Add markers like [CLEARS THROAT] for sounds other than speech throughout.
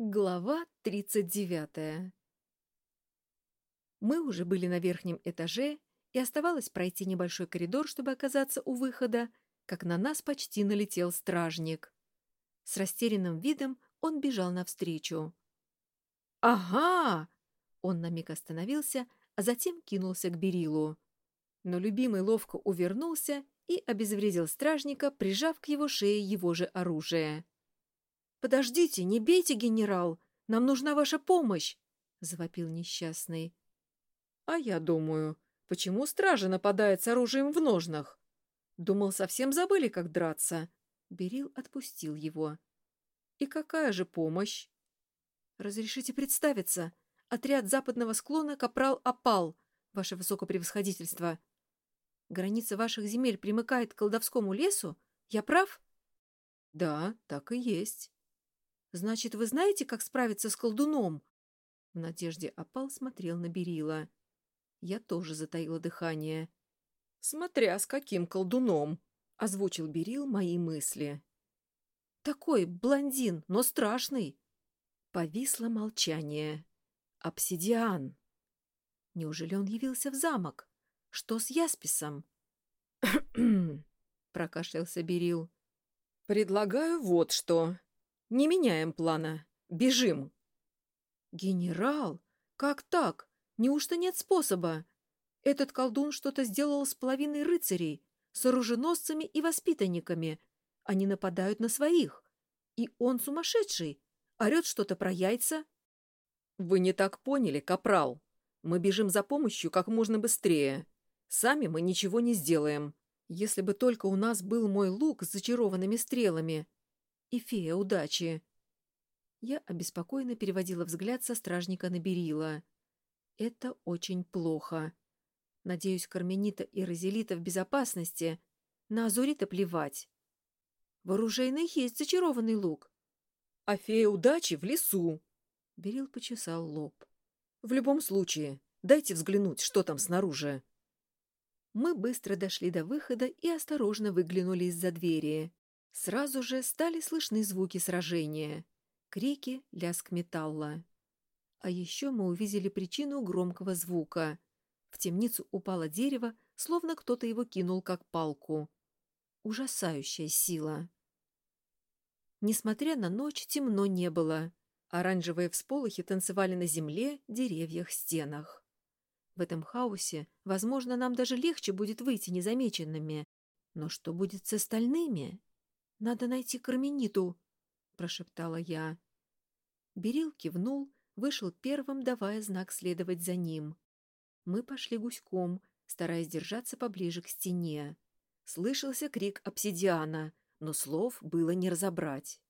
Глава 39 Мы уже были на верхнем этаже, и оставалось пройти небольшой коридор, чтобы оказаться у выхода, как на нас почти налетел стражник. С растерянным видом он бежал навстречу. «Ага!» Он на миг остановился, а затем кинулся к Берилу. Но любимый ловко увернулся и обезвредил стражника, прижав к его шее его же оружие. «Подождите, не бейте, генерал! Нам нужна ваша помощь!» — завопил несчастный. «А я думаю, почему стража нападает с оружием в ножнах? Думал, совсем забыли, как драться». Берил отпустил его. «И какая же помощь?» «Разрешите представиться. Отряд западного склона капрал опал, ваше высокопревосходительство. Граница ваших земель примыкает к колдовскому лесу? Я прав?» «Да, так и есть». Значит, вы знаете, как справиться с колдуном? В надежде опал смотрел на Берила. Я тоже затаила дыхание. Смотря с каким колдуном, озвучил Берил мои мысли. Такой блондин, но страшный. Повисло молчание. Обсидиан. Неужели он явился в замок? Что с Ясписом? [CLEARS THROAT] [CLEARS THROAT] прокашлялся Берил. Предлагаю вот что. Не меняем плана. Бежим. Генерал? Как так? Неужто нет способа? Этот колдун что-то сделал с половиной рыцарей, с оруженосцами и воспитанниками. Они нападают на своих. И он сумасшедший. Орет что-то про яйца. Вы не так поняли, капрал. Мы бежим за помощью как можно быстрее. Сами мы ничего не сделаем. Если бы только у нас был мой лук с зачарованными стрелами, и фея удачи. Я обеспокоенно переводила взгляд со стражника на Берила. Это очень плохо. Надеюсь, Карменита и Розелита в безопасности. На Азурита плевать. В оружейной есть зачарованный лук. А фея удачи в лесу. Берил почесал лоб. В любом случае, дайте взглянуть, что там снаружи. Мы быстро дошли до выхода и осторожно выглянули из-за двери. Сразу же стали слышны звуки сражения. Крики, лязг металла. А еще мы увидели причину громкого звука. В темницу упало дерево, словно кто-то его кинул как палку. Ужасающая сила. Несмотря на ночь, темно не было. Оранжевые всполохи танцевали на земле, деревьях, стенах. В этом хаосе, возможно, нам даже легче будет выйти незамеченными. Но что будет с остальными? «Надо найти Кармениту», — прошептала я. Берил кивнул, вышел первым, давая знак следовать за ним. Мы пошли гуськом, стараясь держаться поближе к стене. Слышался крик обсидиана, но слов было не разобрать.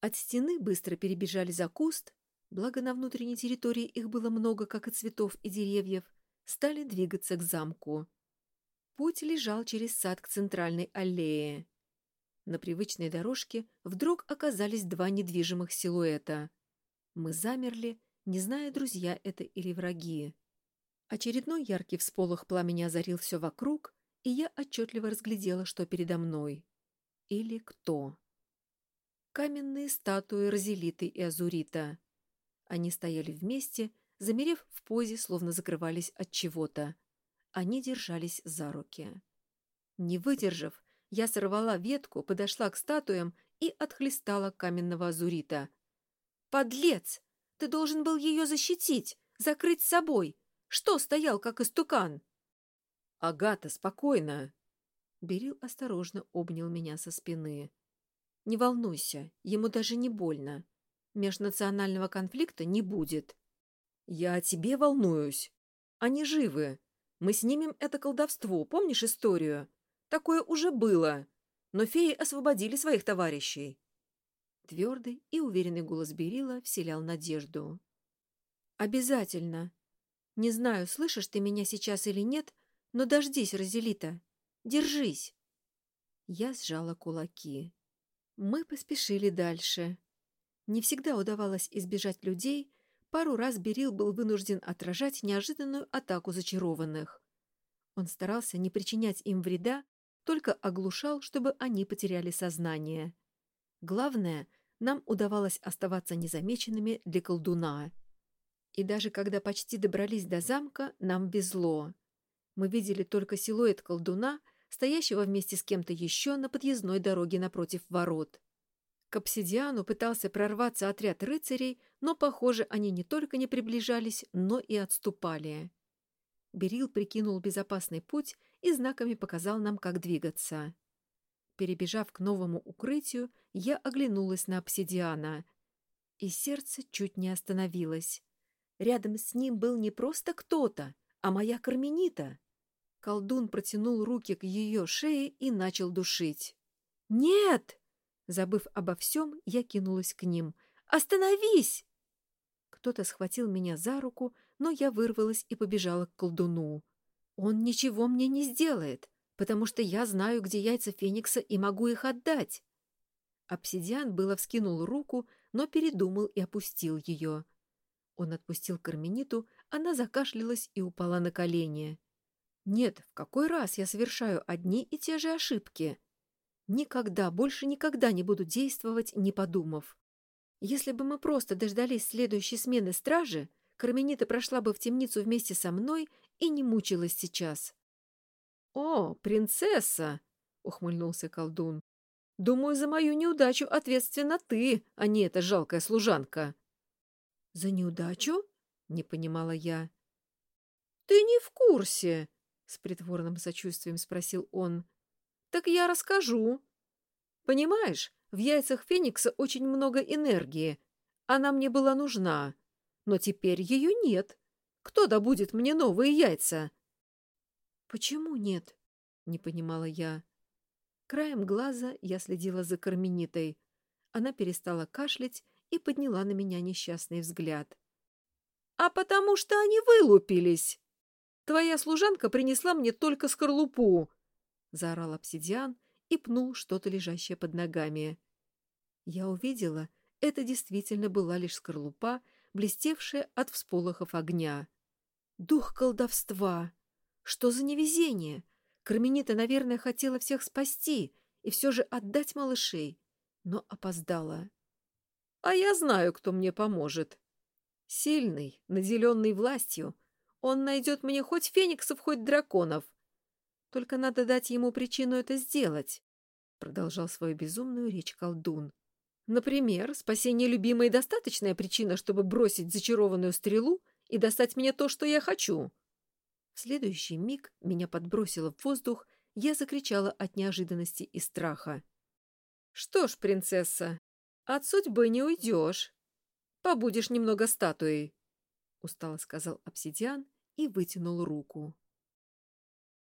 От стены быстро перебежали за куст, благо на внутренней территории их было много, как и цветов и деревьев, стали двигаться к замку. Путь лежал через сад к центральной аллее. На привычной дорожке вдруг оказались два недвижимых силуэта. Мы замерли, не зная, друзья это или враги. Очередной яркий всполох пламени озарил все вокруг, и я отчетливо разглядела, что передо мной. Или кто. Каменные статуи Розелиты и Азурита. Они стояли вместе, замерев в позе, словно закрывались от чего-то. Они держались за руки. Не выдержав, я сорвала ветку, подошла к статуям и отхлестала каменного азурита. «Подлец! Ты должен был ее защитить, закрыть собой. Что стоял, как истукан?» «Агата, спокойно!» Берил осторожно обнял меня со спины. «Не волнуйся, ему даже не больно. Межнационального конфликта не будет». «Я о тебе волнуюсь. Они живы. Мы снимем это колдовство, помнишь историю? Такое уже было. Но феи освободили своих товарищей. Твердый и уверенный голос Берила вселял надежду. «Обязательно. Не знаю, слышишь ты меня сейчас или нет, но дождись, Розелита. Держись!» Я сжала кулаки. Мы поспешили дальше. Не всегда удавалось избежать людей, пару раз Берил был вынужден отражать неожиданную атаку зачарованных. Он старался не причинять им вреда, только оглушал, чтобы они потеряли сознание. Главное, нам удавалось оставаться незамеченными для колдуна. И даже когда почти добрались до замка, нам везло. Мы видели только силуэт колдуна, стоящего вместе с кем-то еще на подъездной дороге напротив ворот. К обсидиану пытался прорваться отряд рыцарей, но, похоже, они не только не приближались, но и отступали. Берил прикинул безопасный путь и знаками показал нам, как двигаться. Перебежав к новому укрытию, я оглянулась на обсидиана, и сердце чуть не остановилось. Рядом с ним был не просто кто-то, а моя Карменита. Колдун протянул руки к ее шее и начал душить. «Нет!» Забыв обо всем, я кинулась к ним. «Остановись!» Кто-то схватил меня за руку, но я вырвалась и побежала к колдуну. «Он ничего мне не сделает, потому что я знаю, где яйца Феникса и могу их отдать». Обсидиан было вскинул руку, но передумал и опустил ее. Он отпустил Кармениту, она закашлялась и упала на колени. «Нет, в какой раз я совершаю одни и те же ошибки?» Никогда, больше никогда не буду действовать, не подумав. Если бы мы просто дождались следующей смены стражи, Карменита прошла бы в темницу вместе со мной и не мучилась сейчас. — О, принцесса! — ухмыльнулся колдун. — Думаю, за мою неудачу ответственна ты, а не эта жалкая служанка. — За неудачу? — не понимала я. — Ты не в курсе? — с притворным сочувствием спросил он. Так я расскажу. Понимаешь, в яйцах Феникса очень много энергии. Она мне была нужна. Но теперь ее нет. Кто добудет мне новые яйца? Почему нет? Не понимала я. Краем глаза я следила за Карменитой. Она перестала кашлять и подняла на меня несчастный взгляд. «А потому что они вылупились! Твоя служанка принесла мне только скорлупу, — заорал обсидиан и пнул что-то лежащее под ногами. Я увидела, это действительно была лишь скорлупа, блестевшая от всполохов огня. Дух колдовства! Что за невезение! Карменита, наверное, хотела всех спасти и все же отдать малышей, но опоздала. А я знаю, кто мне поможет. Сильный, наделенный властью, он найдет мне хоть фениксов, хоть драконов — только надо дать ему причину это сделать, — продолжал свою безумную речь колдун. Например, спасение любимой достаточная причина, чтобы бросить зачарованную стрелу и достать мне то, что я хочу. В следующий миг меня подбросило в воздух, я закричала от неожиданности и страха. — Что ж, принцесса, от судьбы не уйдешь. Побудешь немного статуей, — устало сказал обсидиан и вытянул руку.